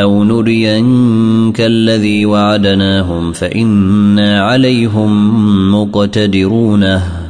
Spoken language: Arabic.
أو نرينك الذي وعدناهم فإنا عليهم مقتدرونه